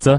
则。